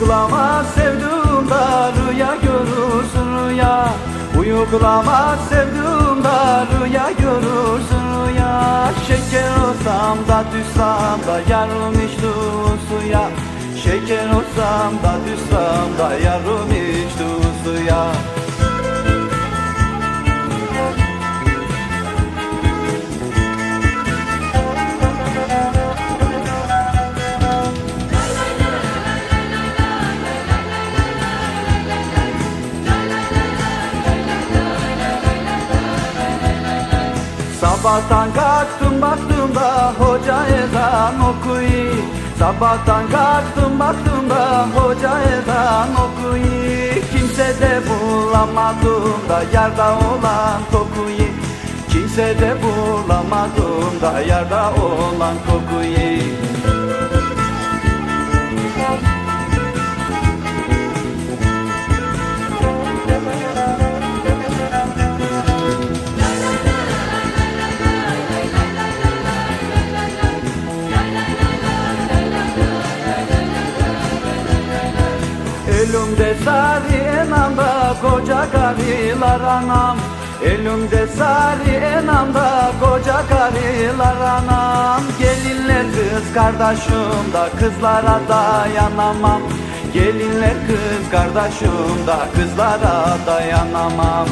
Uyuklama sevduğumda rüya görürsün rüya. Uyuklama sevduğumda rüya görürsün rüya. Şeker olsam da düşsem da yarım içtim suya Şeker olsam da düşsem da yarım Sabahtan kalktım baktım da hoca ezan okuyor Sabahtan kalktım baktım da hoca ezan okuyor Kimse de bulamadım da yarda olan kokuyu Kimse de bulamadım da yarda olan kokuyu Elimde sari enamda koca karılar anam. Elimde sari enamda koca karılar anam. Gelinler kız kardeşim da kızlara dayanamam. Gelinler kız kardeşim da kızlara dayanamam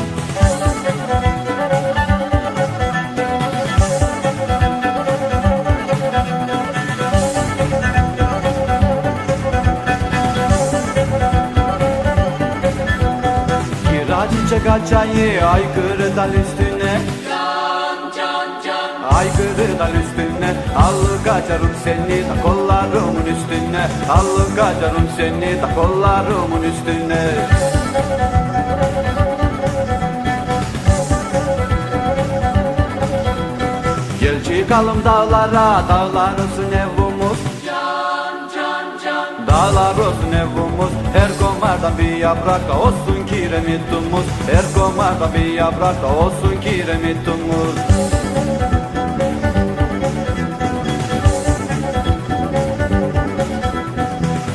Çiçek açayı aykırı dal üstüne. Can can can. Aykırı dal üstüne. Allı kaçarım seni da kollarımın üstüne. Allı kaçarım seni da kollarımın üstüne. Gel çıkalım dağlara Dağlar olsun evimiz can can can. Dağlar olsun Her komardan bir yaprak da olsun kiremitumuz Her komardan bir yaprak da olsun kiremitumuz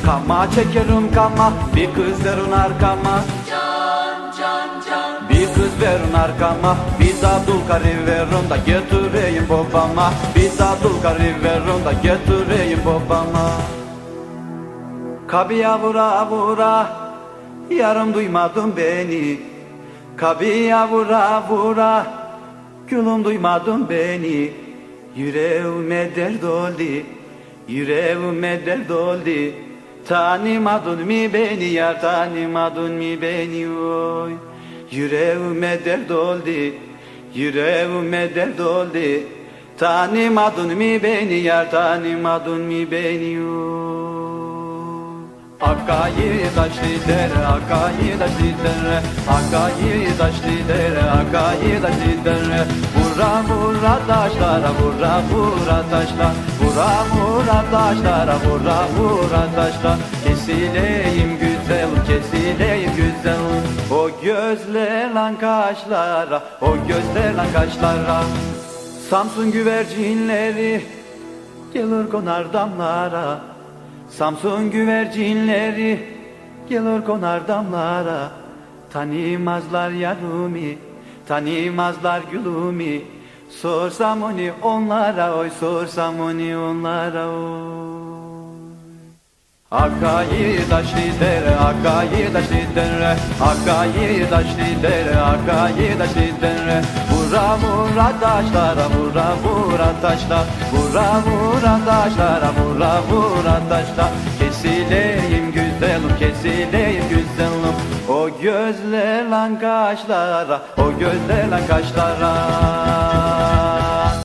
Kama çekerim kama Bir kız verin arkama. Can can can. Bir kız verin arkama Bir daha dul karı verin da getireyim babama. Bir daha dul karı verin da getireyim babama Kabiya vura vura Yarım duymadın beni. Kabiya vura vura Gülüm duymadın beni. Yüreğime dert oldu Yüreğime dert oldu Tanımadın mı beni yar tanımadın mı beni? Oy Yüreğime dert oldu Yüreğime dert oldu Tanımadın mı beni yar tanımadın mı beni? Oy Akayı taşlı dere, akayı taşlı dere Akayı taşlı dere, akayı taşlı dere Vura vura taşlara, vura vura taşlar Vura vura taşlara, vura vura taşlar Kesileyim güzel, kesileyim güzel. O gözler lan kaşlara, o gözler lan kaşlara. Samsun güvercinleri gelir konar damlara Samsun güvercinleri gelir konar damlara. Tanımazlar yarumi, tanımazlar gülümü Sorsam onu onlara oy, sorsam onu onlara oy. Akayı taşlı dere, akayı taşlı dere Akayı taşlı dere, akayı taşlı dere Vura vura taşlara, vura vura taşlar Vura vura taşlara, vura vura taşlar Kesileyim güzelim, kesileyim güzelim O gözler lan kaşlara, o gözler lan kaşlara